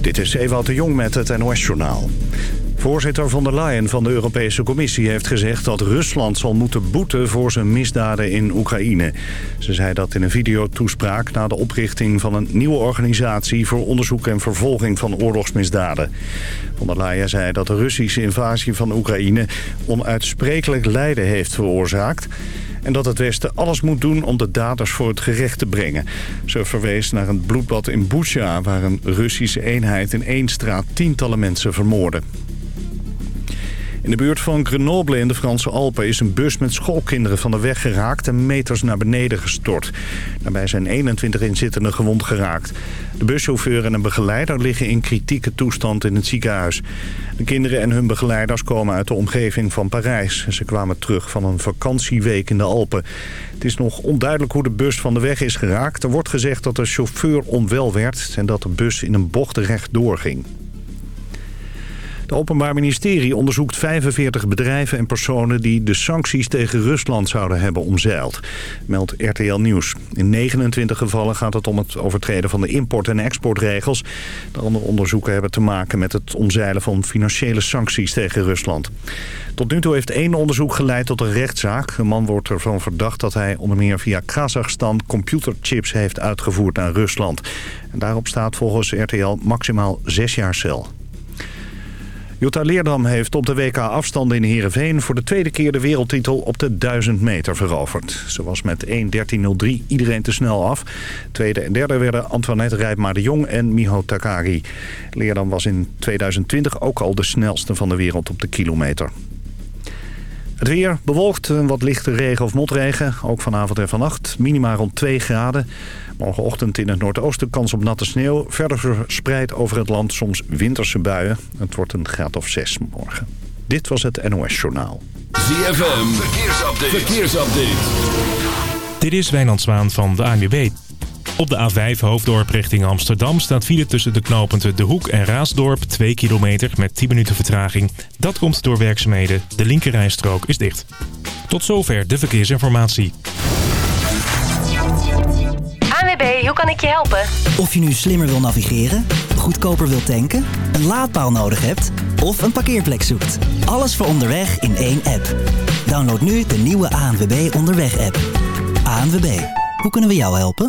Dit is Ewout de Jong met het NOS-journaal. Voorzitter von der Leyen van de Europese Commissie heeft gezegd dat Rusland zal moeten boeten voor zijn misdaden in Oekraïne. Ze zei dat in een videotoespraak na de oprichting van een nieuwe organisatie voor onderzoek en vervolging van oorlogsmisdaden. Von der Leyen zei dat de Russische invasie van Oekraïne onuitsprekelijk lijden heeft veroorzaakt en dat het Westen alles moet doen om de daders voor het gerecht te brengen. Ze verwees naar een bloedbad in Bucha... waar een Russische eenheid in één straat tientallen mensen vermoordde. In de buurt van Grenoble in de Franse Alpen is een bus met schoolkinderen van de weg geraakt en meters naar beneden gestort. Daarbij zijn 21 inzittenden gewond geraakt. De buschauffeur en een begeleider liggen in kritieke toestand in het ziekenhuis. De kinderen en hun begeleiders komen uit de omgeving van Parijs. Ze kwamen terug van een vakantieweek in de Alpen. Het is nog onduidelijk hoe de bus van de weg is geraakt. Er wordt gezegd dat de chauffeur onwel werd en dat de bus in een bocht recht doorging. Het Openbaar Ministerie onderzoekt 45 bedrijven en personen... die de sancties tegen Rusland zouden hebben omzeild, meldt RTL Nieuws. In 29 gevallen gaat het om het overtreden van de import- en exportregels. De andere onderzoeken hebben te maken met het omzeilen van financiële sancties tegen Rusland. Tot nu toe heeft één onderzoek geleid tot een rechtszaak. Een man wordt ervan verdacht dat hij onder meer via Kazachstan computerchips heeft uitgevoerd naar Rusland. En daarop staat volgens RTL maximaal zes jaar cel. Jutta Leerdam heeft op de WK afstanden in Heerenveen... voor de tweede keer de wereldtitel op de 1000 meter veroverd. Ze was met 1.13.03 iedereen te snel af. Tweede en derde werden Antoinette Rijpma de Jong en Miho Takagi. Leerdam was in 2020 ook al de snelste van de wereld op de kilometer. Het weer bewolkt, een wat lichte regen of motregen. Ook vanavond en vannacht. Minima rond 2 graden. Morgenochtend in het noordoosten kans op natte sneeuw. Verder verspreid over het land soms winterse buien. Het wordt een graad of 6 morgen. Dit was het NOS Journaal. ZFM, verkeersupdate. verkeersupdate. Dit is Wijnand Zwaan van de ANWB. Op de A5 Hoofddorp richting Amsterdam staat file tussen de knooppunten De Hoek en Raasdorp 2 kilometer met 10 minuten vertraging. Dat komt door werkzaamheden. De linkerrijstrook is dicht. Tot zover de verkeersinformatie. ANWB, hoe kan ik je helpen? Of je nu slimmer wil navigeren, goedkoper wil tanken, een laadpaal nodig hebt of een parkeerplek zoekt. Alles voor onderweg in één app. Download nu de nieuwe ANWB Onderweg app. ANWB, hoe kunnen we jou helpen?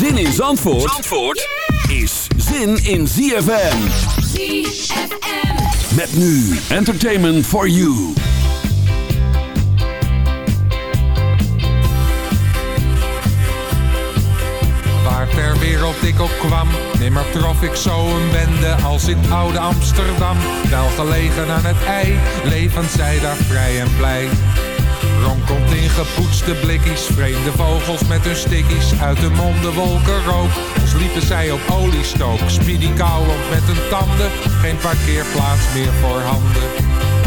Zin in Zandvoort, Zandvoort is zin in ZFM. ZFM. Met nu Entertainment for You. Waar ter wereld ik ook kwam, nimmer trof ik zo een bende als in oude Amsterdam. Wel gelegen aan het ei, levend zij daar vrij en blij. Ronkelt in gepoetste blikkies, vreemde vogels met hun stickies. Uit de monden wolken rook, als liepen zij op oliestook. Speedy kauwend met hun tanden, geen parkeerplaats meer voor handen.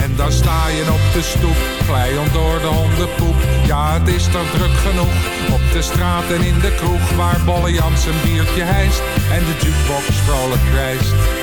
En dan sta je op de stoep, glijend door de hondenpoep. Ja, het is toch druk genoeg, op de straat en in de kroeg. Waar Bolle Jans een biertje hijst en de jukebox vrolijk krijst.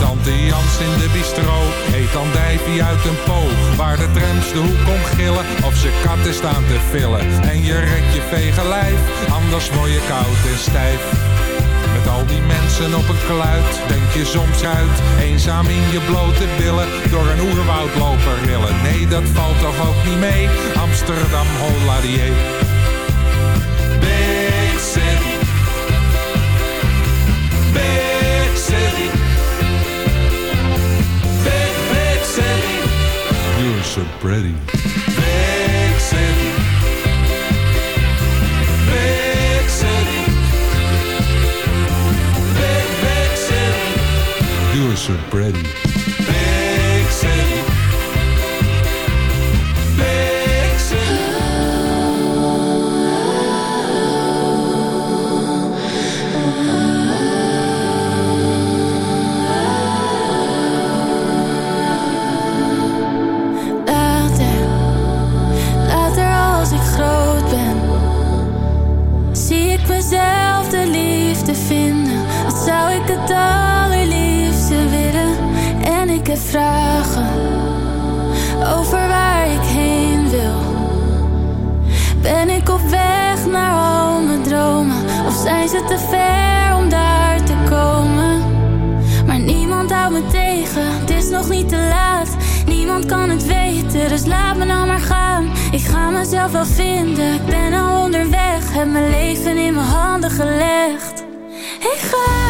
Tante Jans in de bistro eet andijvie uit een poog. Waar de trams de hoek om gillen of ze katten staan te villen. En je rekt je vege lijf, anders word je koud en stijf. Met al die mensen op een kluit, denk je soms uit. Eenzaam in je blote billen, door een oerwoud lopen rillen. Nee, dat valt toch ook niet mee, Amsterdam Holladier. So pretty. Big city. Big city. Big, big city. You're so pretty. Vragen over waar ik heen wil. Ben ik op weg naar al mijn dromen? Of zijn ze te ver om daar te komen? Maar niemand houdt me tegen, het is nog niet te laat. Niemand kan het weten, dus laat me nou maar gaan. Ik ga mezelf wel vinden, ik ben al onderweg. Heb mijn leven in mijn handen gelegd. Ik ga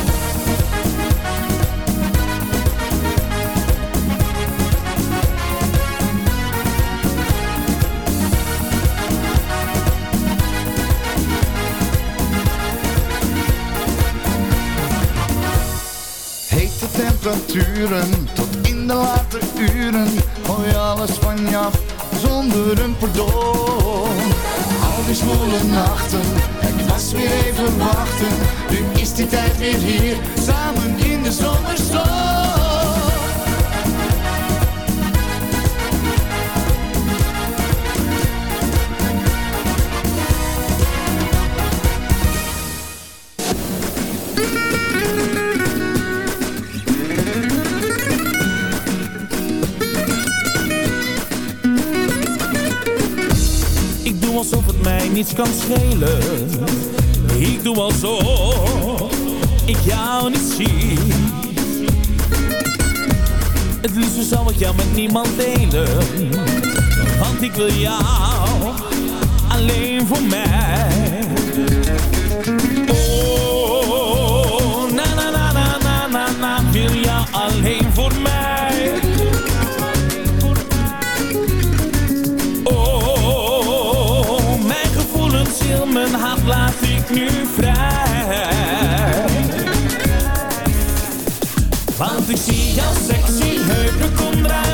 Tot in de late uren. Gooi alles van je af zonder een pardon. Al die zwoele nachten, het was weer even wachten. Nu is die tijd weer hier, samen in de zomerzon. Alsof het mij niets kan schelen. Ik doe alsof ik jou niet zie. Het liefst zou ik jou met niemand delen. Want ik wil jou alleen voor mij. Nu vrij. Want ik zie jouw sexy heupen, kom draai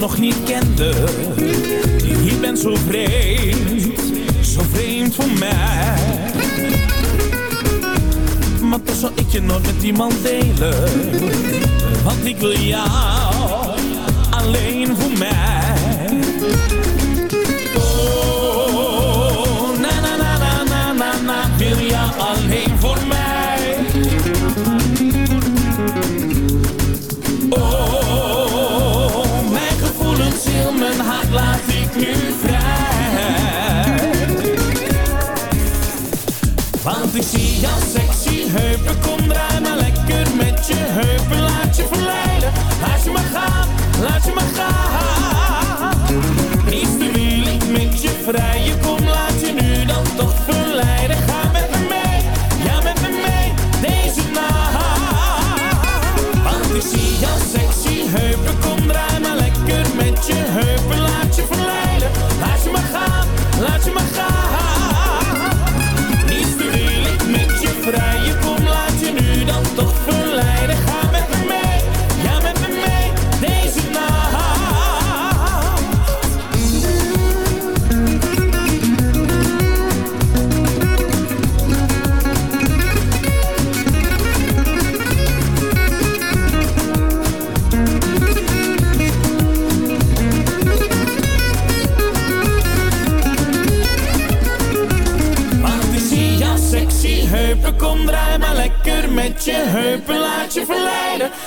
nog niet kende. Je bent zo vreemd, zo vreemd voor mij. Maar toch zal ik je nooit met iemand delen. Want ik wil jou alleen voor mij. nu vrij. Want ik zie jou sexy heupen, kom draai maar lekker met je heupen. Laat je verleiden, laat je maar gaan, laat je maar gaan. Niets wil ik met je vrij, je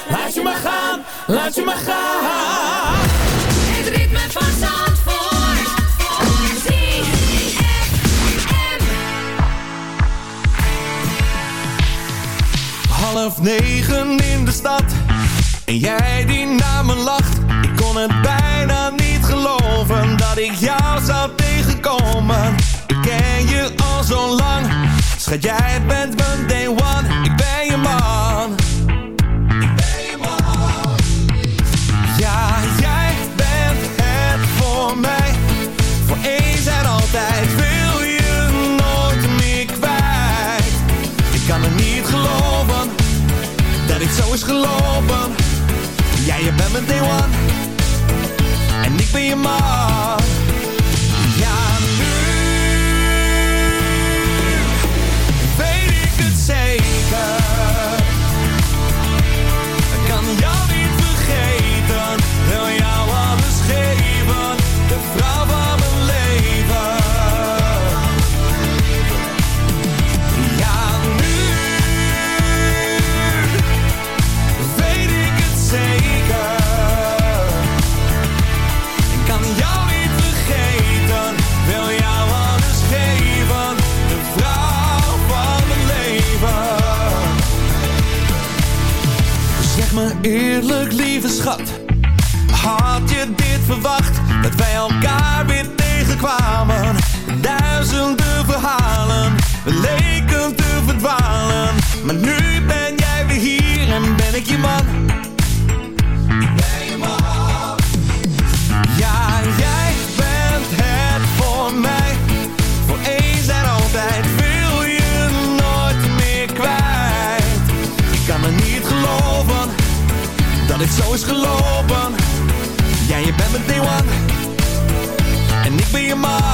Laat je maar gaan, laat je maar gaan. Het ritme van Zandvoort. Half negen in de stad. En jij die naar me lacht. Ik kon het bijna niet geloven dat ik jou zou tegenkomen. Ik ken je al zo lang. Schat, jij bent bij je bent mijn day one. En ik ben je man. verwacht dat wij elkaar weer tegenkwamen. Duizenden verhalen, leven en ik ben je maar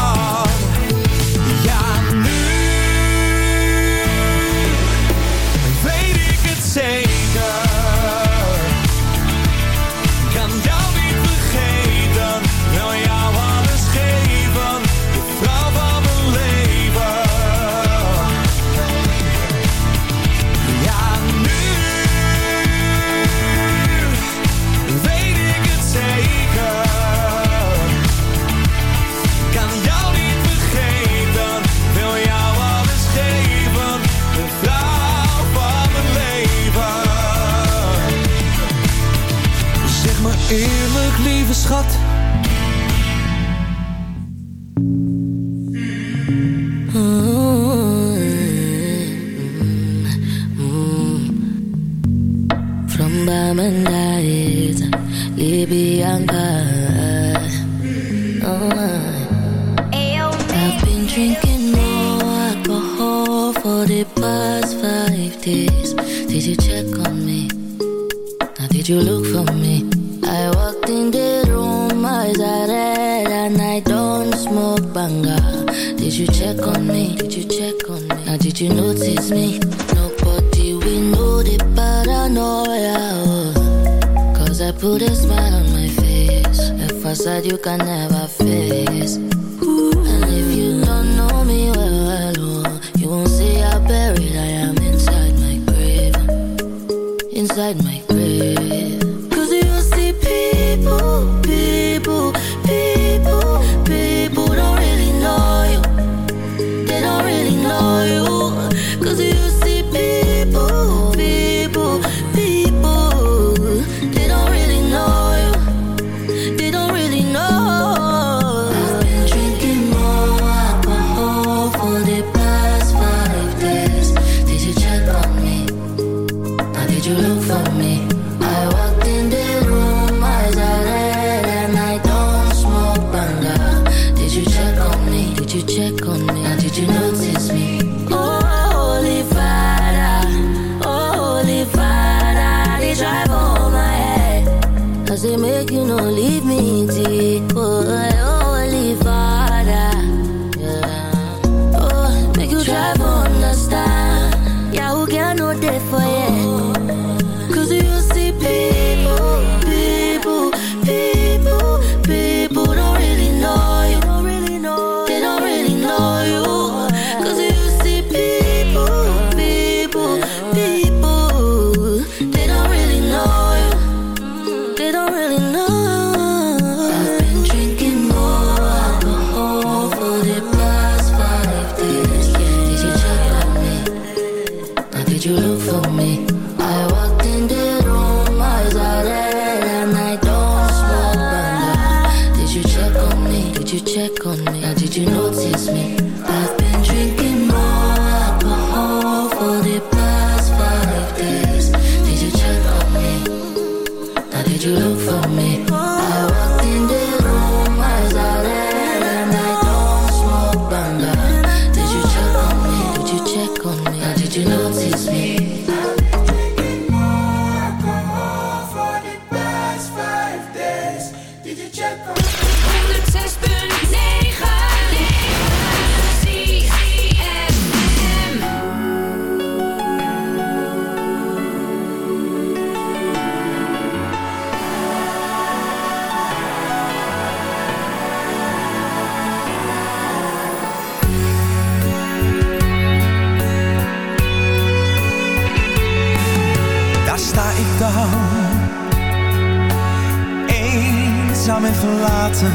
eenzaam en verlaten.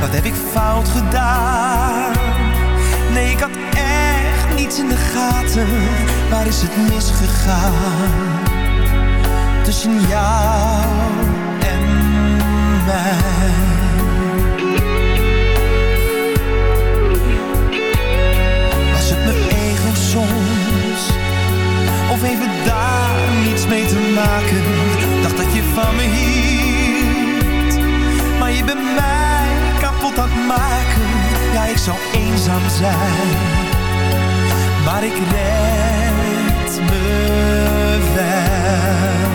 Wat heb ik fout gedaan? Nee, ik had echt niets in de gaten. Waar is het misgegaan? Tussen jou en mij. Was het mijn ego soms? Of heeft het daar niets mee te maken? Dacht dat je van me hield. Bent mij kapot het maken. Ja, ik zou eenzaam zijn. Maar ik red me wel.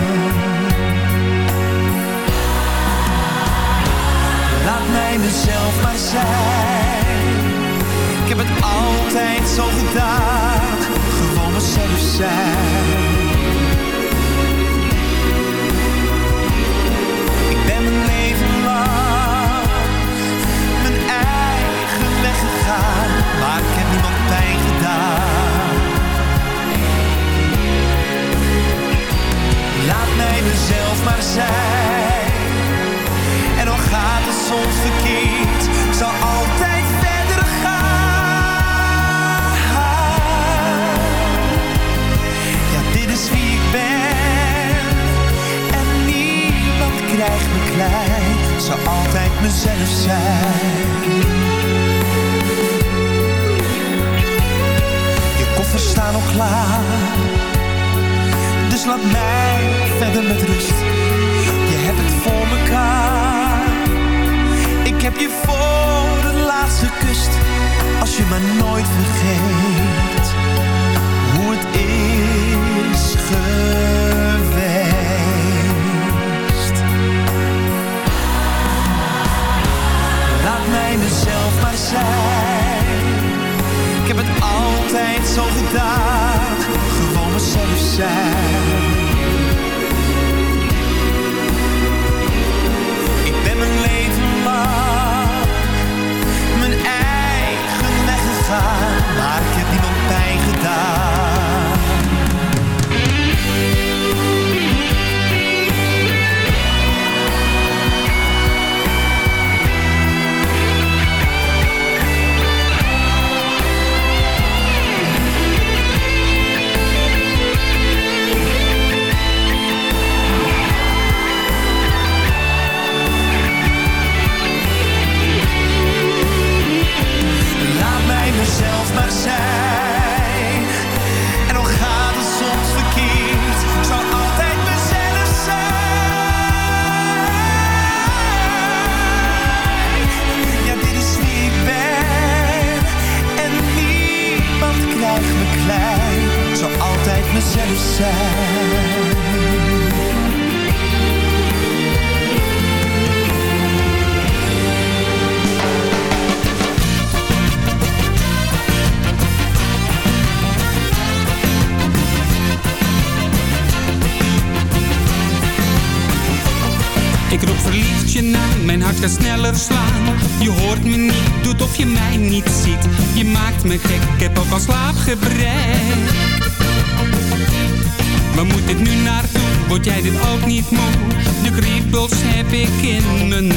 Laat mij mezelf maar zijn. Ik heb het altijd zo gedaan, gewoon mezelf zijn. Maar ik heb niemand pijn gedaan. Laat mij mezelf maar zijn. En al gaat het soms verkeerd, zal altijd verder gaan. Ja, dit is wie ik ben. En niemand krijgt me klein, zal altijd mezelf zijn. Koffers staan al klaar, dus laat mij verder met rust. Je hebt het voor mekaar. Ik heb je voor de laatste kust. Als je me nooit vergeet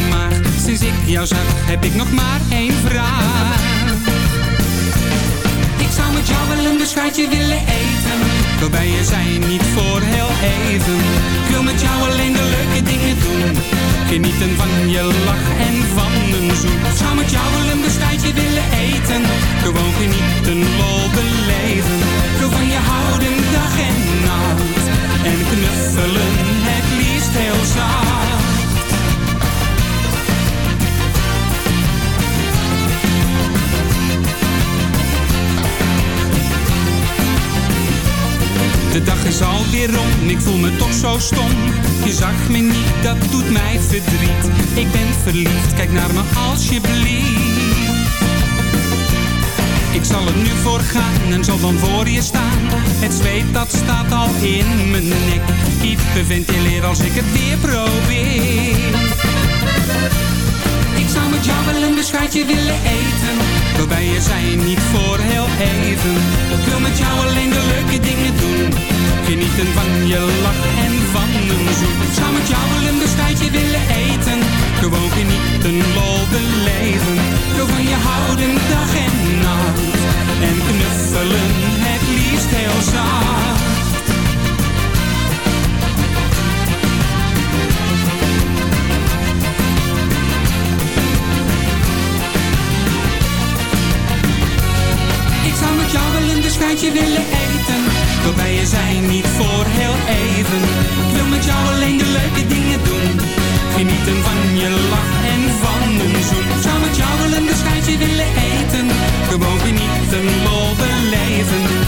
maag. Sinds ik jou zag, heb ik nog maar één vraag. Ik zou met jou wel een beschuitje willen eten. Waarbij je zijn, niet voor heel even. Ik wil met jou alleen de leuke dingen doen. Genieten van je lach en van een zoen. Ik zou met jou wel een beschuitje willen eten. Gewoon genieten, lol beleven. Ik wil van je houden dag en nacht. En knuffelen, het liefst heel zacht. De dag is alweer rond, ik voel me toch zo stom. Je zag me niet, dat doet mij verdriet. Ik ben verliefd, kijk naar me alsjeblieft. Ik zal er nu voor gaan en zal dan voor je staan. Het zweet dat staat al in mijn nek. Hyperventileer als ik het weer probeer. Ik zou met jou wel een beschuitje willen eten. Waarbij je zijn, niet voor heel even. Ik wil met jou alleen de leuke dingen doen. Genieten van je lach en van een zoen. Ik zou met jou wel een beschuitje willen eten. Gewoon genieten, lol beleven. Ik wil van je houden dag en nacht. En knuffelen, het liefst heel zacht. Beschuitje willen eten. Waarbij je zijn, niet voor heel even. Ik wil met jou alleen de leuke dingen doen. Genieten van je lach en van een zoen. Ik zou met jou wel een beschuitje willen eten. Gewoon genieten, lol beleven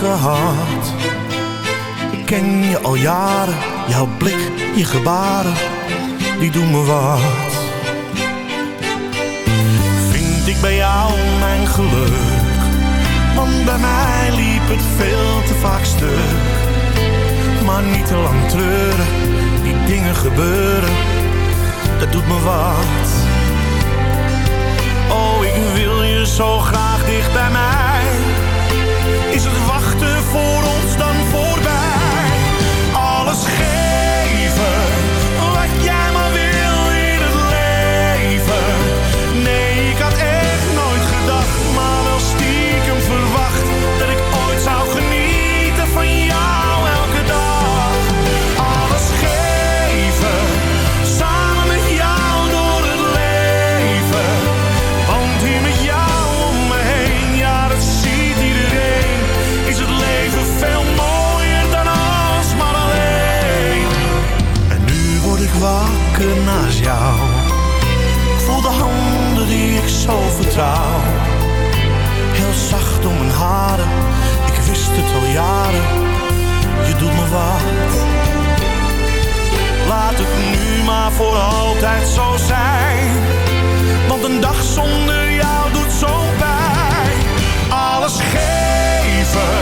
gehad? Ik ken je al jaren, jouw blik, je gebaren, die doen me wat. Vind ik bij jou mijn geluk? Want bij mij liep het veel te vaak stuk. Maar niet te lang treuren, die dingen gebeuren, dat doet me wat. Oh, ik wil je zo graag dicht bij mij. Is het wachten voor ons dan voorbij? Alles geven, naast jou. Ik voel de handen die ik zo vertrouw. Heel zacht om mijn haren, ik wist het al jaren. Je doet me wat. Laat het nu maar voor altijd zo zijn. Want een dag zonder jou doet zo pijn. Alles geven,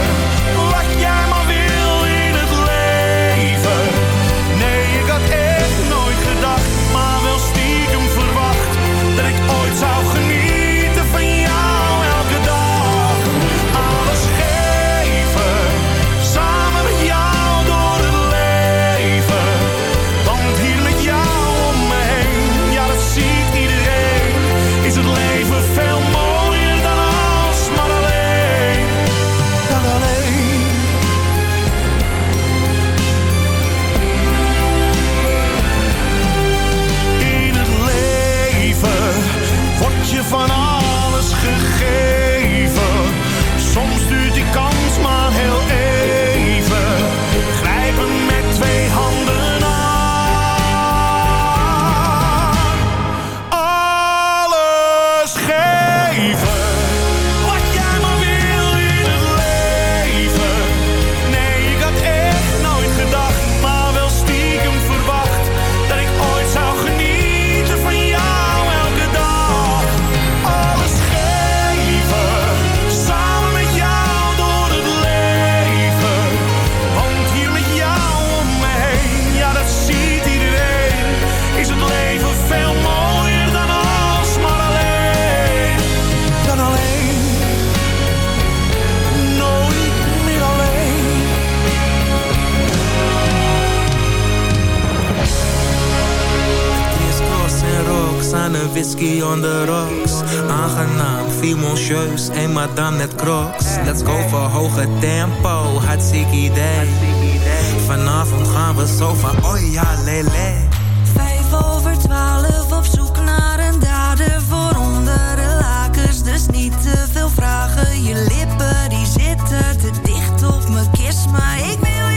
whisky on the rocks. Aangenaam, fimoncieus, en madame net crocs. Let's go voor hoge tempo, hartstikke idee. Vanavond gaan we zo van, oh ja, lele. Vijf over twaalf op zoek naar een dader voor onder de lakens. Dus niet te veel vragen. Je lippen die zitten te dicht op mijn kist. Maar ik wil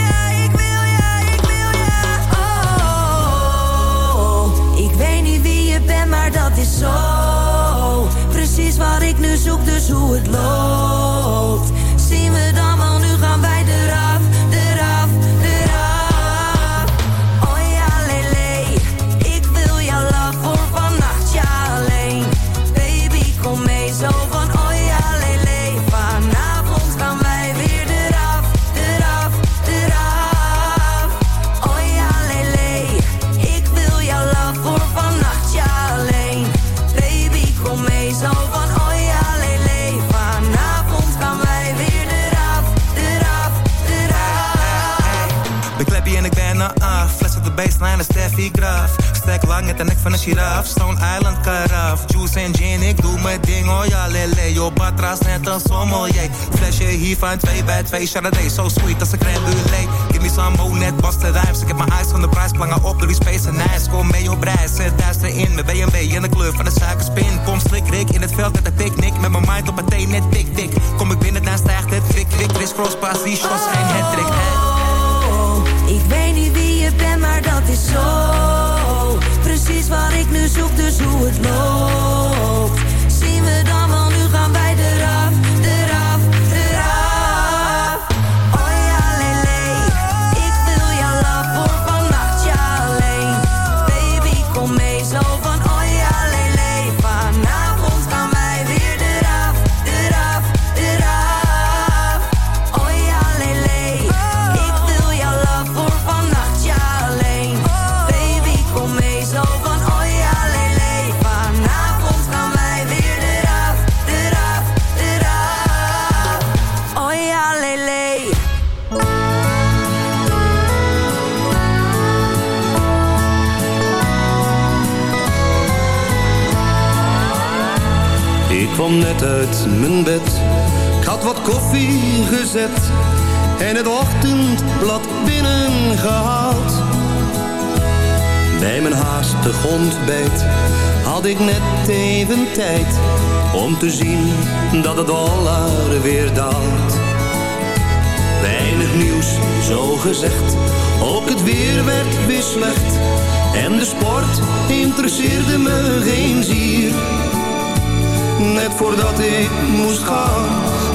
nu zoek, dus hoe lang met de nek van een giraf. Stone Island karaf. Juice en gin, ik doe mijn ding, oh ja, lele. Yo, batras net een sommelier. Flesje hier van 2 bij 2 Chardonnay. So sweet als een crème brûlée. Give me some more, net was de rijms. Ik heb mijn eyes van de prijs, plangen op door die space en ijs. Kom mee op reis, zet duister in. Met BMW in de kleur van de suikerspin. Kom slik, rik in het veld met een picknick. Met mijn mind op een thee, net tik, tik. Kom ik binnen, dan stijgt het kwik, kwik. Chris Cross, pas, die shots zijn het trick, Oh, ik weet niet wie je bent, maar dat is zo. Precies wat ik nu zoek, dus hoe het loopt. Mijn haastig ontbijt had ik net even tijd om te zien dat het dollar weer daalt. Weinig nieuws, zo gezegd, ook het weer werd weer slecht en de sport interesseerde me geen zier. Net voordat ik moest gaan,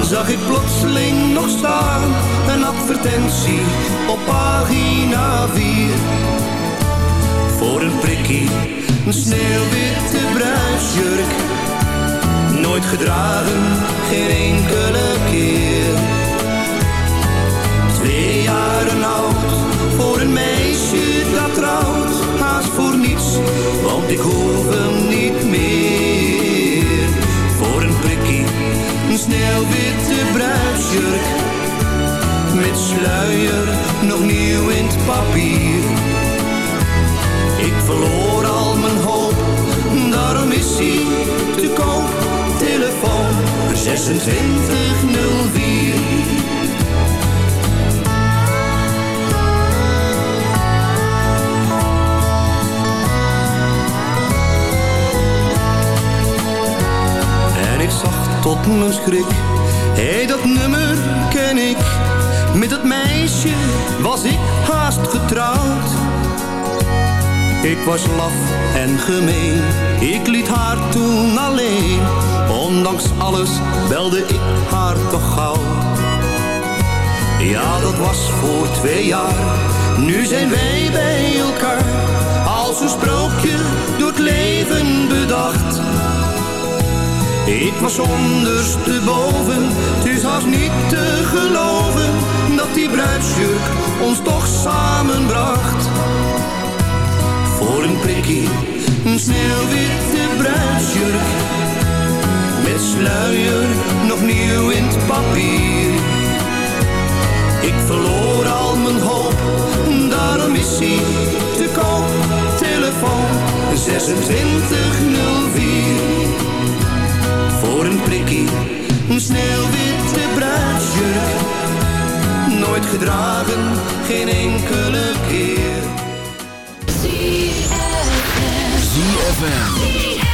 zag ik plotseling nog staan. Een advertentie op pagina 4. Voor een prikkie, een sneeuwwitte bruidsjurk. Nooit gedragen, geen enkele keer. Twee jaren oud, voor een meisje dat trouwt. Haast voor niets, want ik hoef hem niet meer voor een prikkie. Een sneeuwwitte bruidsjurk. Met sluier, nog nieuw in het papier. 2604. En ik zag tot mijn schrik, hé hey, dat nummer ken ik. Met het meisje was ik haast getrouwd. Ik was laf en gemeen, ik liet haar toen alleen. Ondanks alles belde ik haar toch gauw. Ja, dat was voor twee jaar, nu zijn wij bij elkaar. Als een sprookje door het leven bedacht. Ik was ondersteboven, het is haast niet te geloven dat die bruidsjurk ons toch samenbracht voor een prikkie. Een sneeuwwitte bruidsjurk met sluier nog nieuw in het papier. Ik verloor al mijn hoop, daarom is hij te koop. Telefoon 2604 voor een prikkie. Een sneeuwwitte bruidsjurk, nooit gedragen, geen enkele keer. ZFM.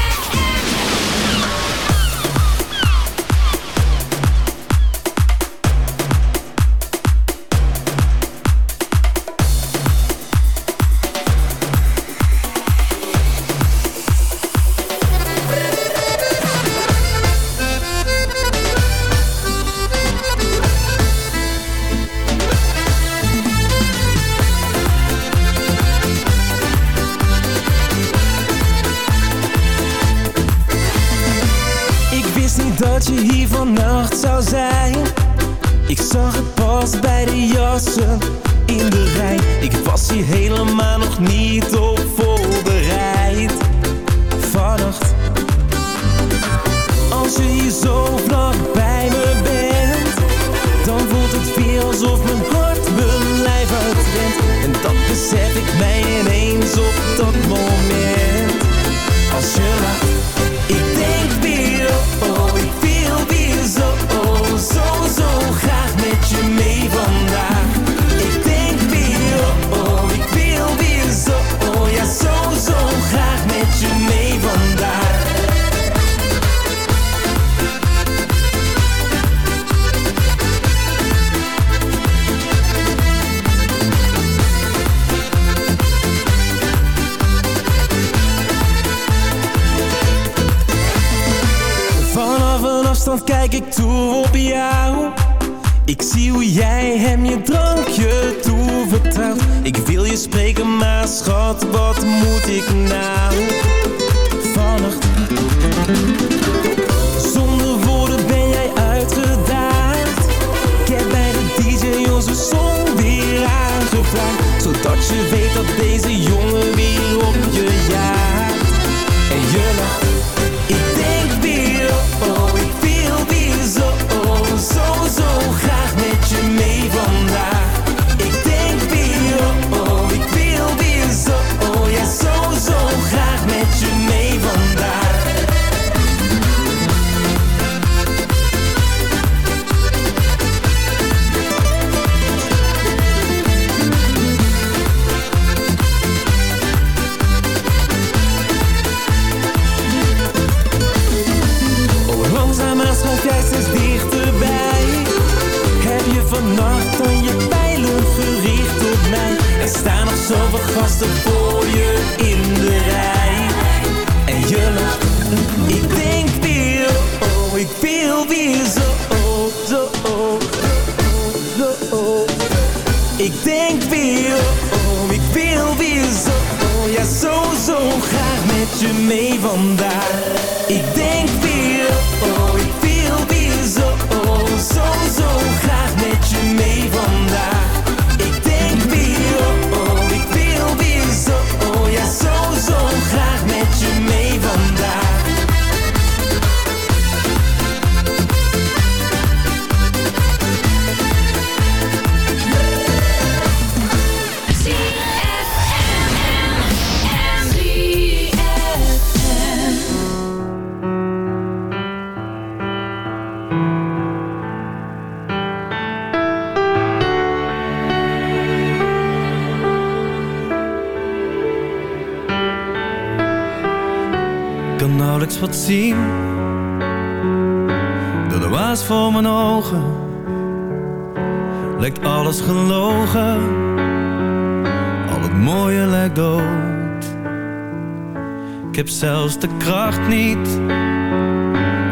Ik heb zelfs de kracht niet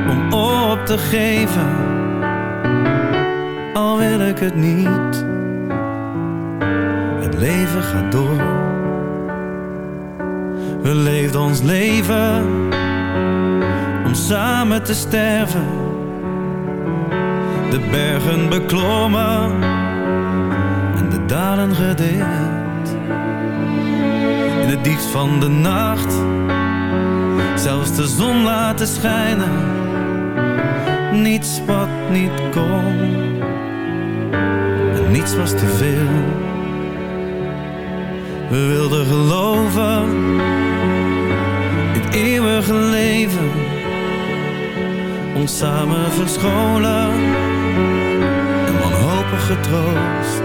om op te geven, al wil ik het niet. Het leven gaat door, we leefden ons leven om samen te sterven. De bergen beklommen en de dalen gedeeld. In de diepst van de nacht Zelfs de zon laten schijnen. Niets wat niet kon. En niets was te veel. We wilden geloven In het eeuwige leven. Ons samen verscholen En wanhopig getroost.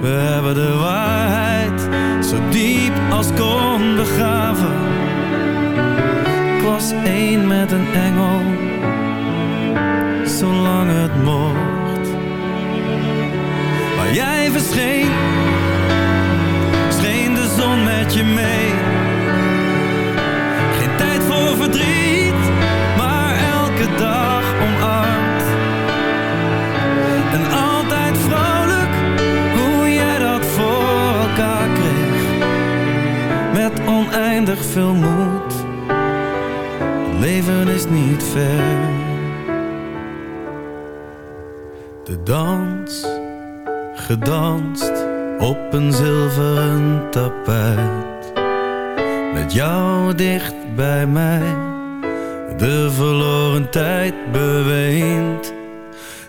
We hebben de waarheid zo diep als kon begraven. Was één met een engel, zolang het mocht. Maar jij verscheen, scheen de zon met je mee. Geen tijd voor verdriet, maar elke dag omarmd. En altijd vrolijk, hoe jij dat voor elkaar kreeg. Met oneindig veel moed, leven is niet ver. De dans, gedanst op een zilveren tapijt. Met jou dicht bij mij, de verloren tijd beweend.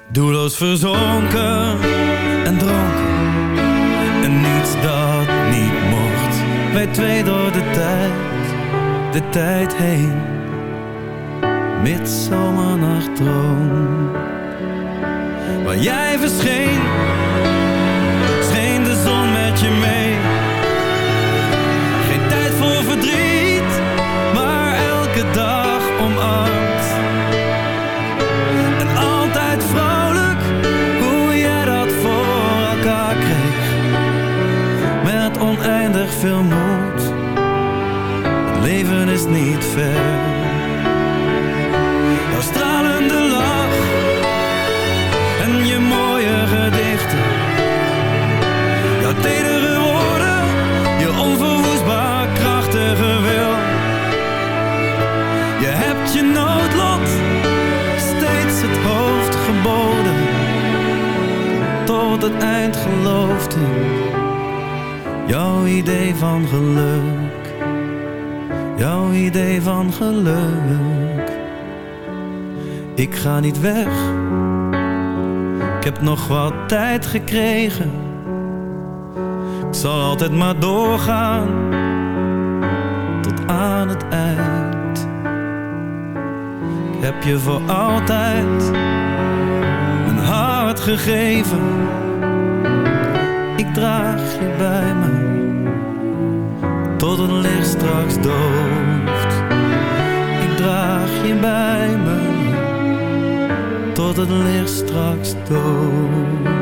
Doelloos verzonken en dronken en niets dat niet mocht. Wij twee door de tijd, de tijd heen, midzomernachtdroom. Waar jij verscheen, scheen de zon met je mee. Geen tijd voor verdriet, maar elke dag omarmd. En altijd vrolijk, hoe jij dat voor elkaar kreeg. Met oneindig veel moed, het leven is niet ver. Het eind geloofde jouw idee van geluk. Jouw idee van geluk. Ik ga niet weg. Ik heb nog wat tijd gekregen. Ik zal altijd maar doorgaan. Tot aan het eind. Ik heb je voor altijd gegeven. Ik draag je bij me. Tot het licht straks dooft. Ik draag je bij me tot het licht straks dooft.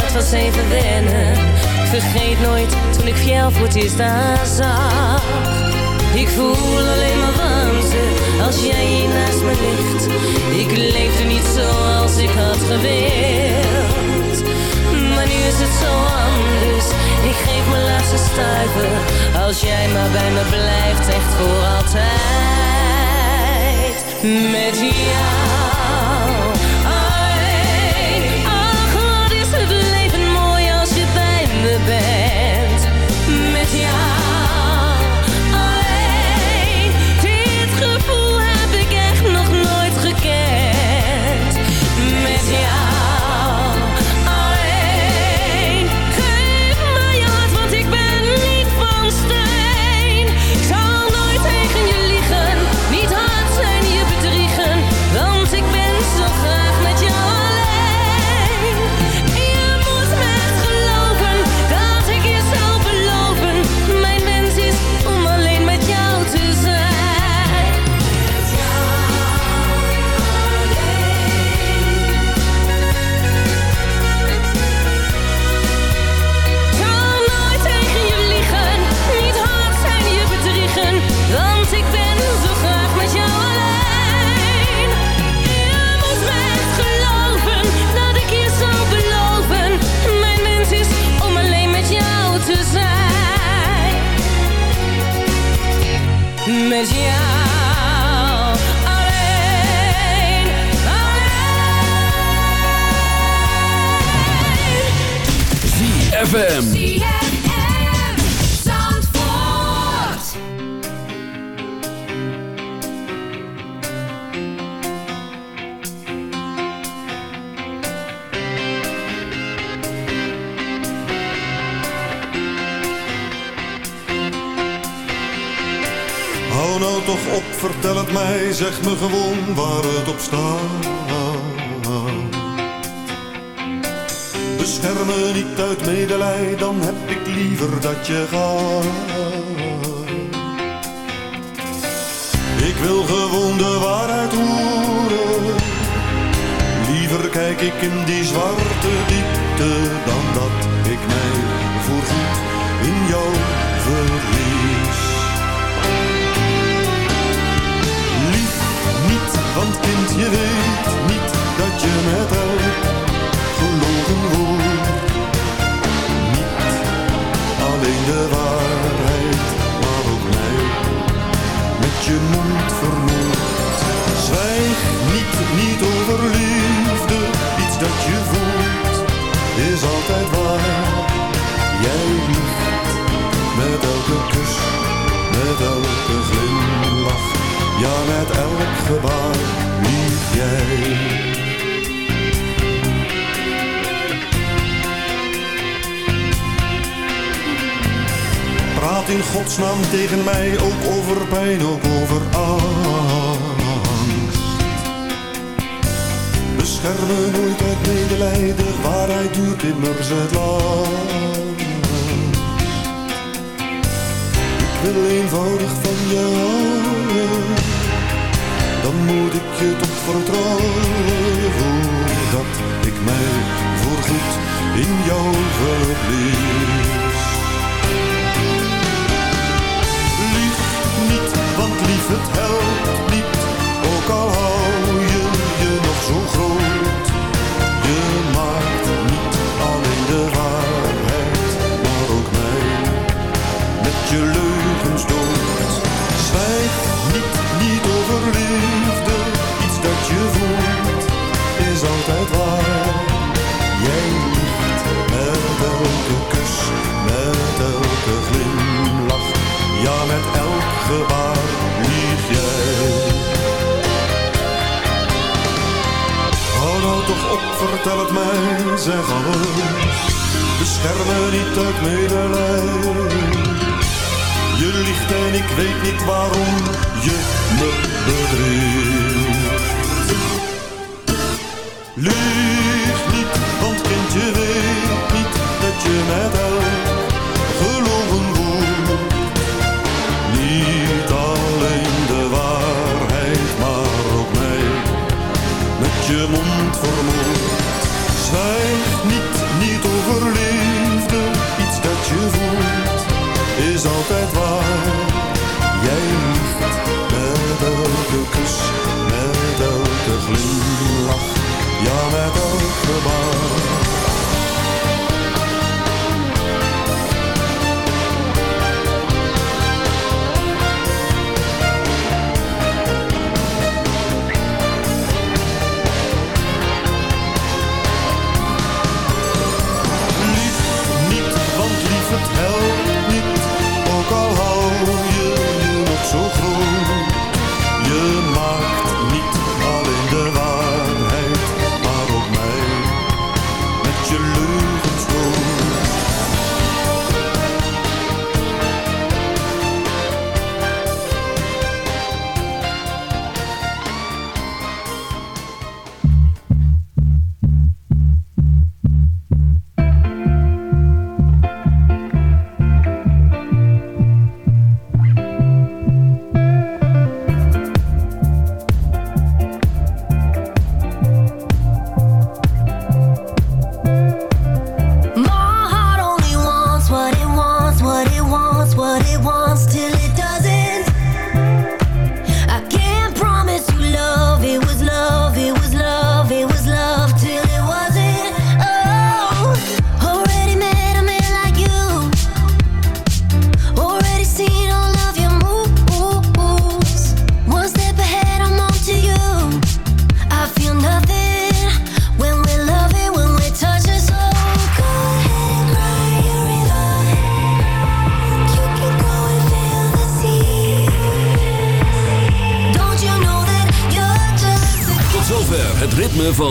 dat was even wennen. Vergeet nooit toen ik jou voor het eerst zag. Ik voel alleen maar warmte als jij hier naast me ligt. Ik leefde niet zoals ik had gewild. Maar nu is het zo anders. Ik geef mijn laatste stuiver. Als jij maar bij me blijft, echt voor altijd. Met jou. met jou alleen. ZFM zeg me gewoon waar het op staat. Bescherm me niet uit medelij, dan heb ik liever dat je gaat. Ik wil gewoon de waarheid horen. Liever kijk ik in die zwarte diepte dan dat ik mij met elk gelogen wordt. Niet alleen de waarheid, maar ook mij met je mond vermoord. Zwijg niet, niet over liefde, iets dat je voelt is altijd waar. Jij liegt met elke kus, met elke glimlach, ja met elk gebaar lieg jij. In godsnaam tegen mij ook over pijn, ook over angst. Bescherm me nooit uit medelijden, waarheid duurt immers het lang. Ik wil eenvoudig van houden, dan moet ik je toch vertrouwen. Voordat ik mij voorgoed in jou verlies. Het helpt niet, ook al hou je je nog zo groot. Je maakt niet alleen de waarheid, maar ook mij met je leugens dood. Zwijg niet, niet over liefde, iets dat je voelt is altijd waar. Jij liegt met elke kus, met elke glimlach, ja met elk gebaar vertel het mij, zeg alles. Bescherm me niet uit medelijden. Je liegt en ik weet niet waarom je me bedriegt.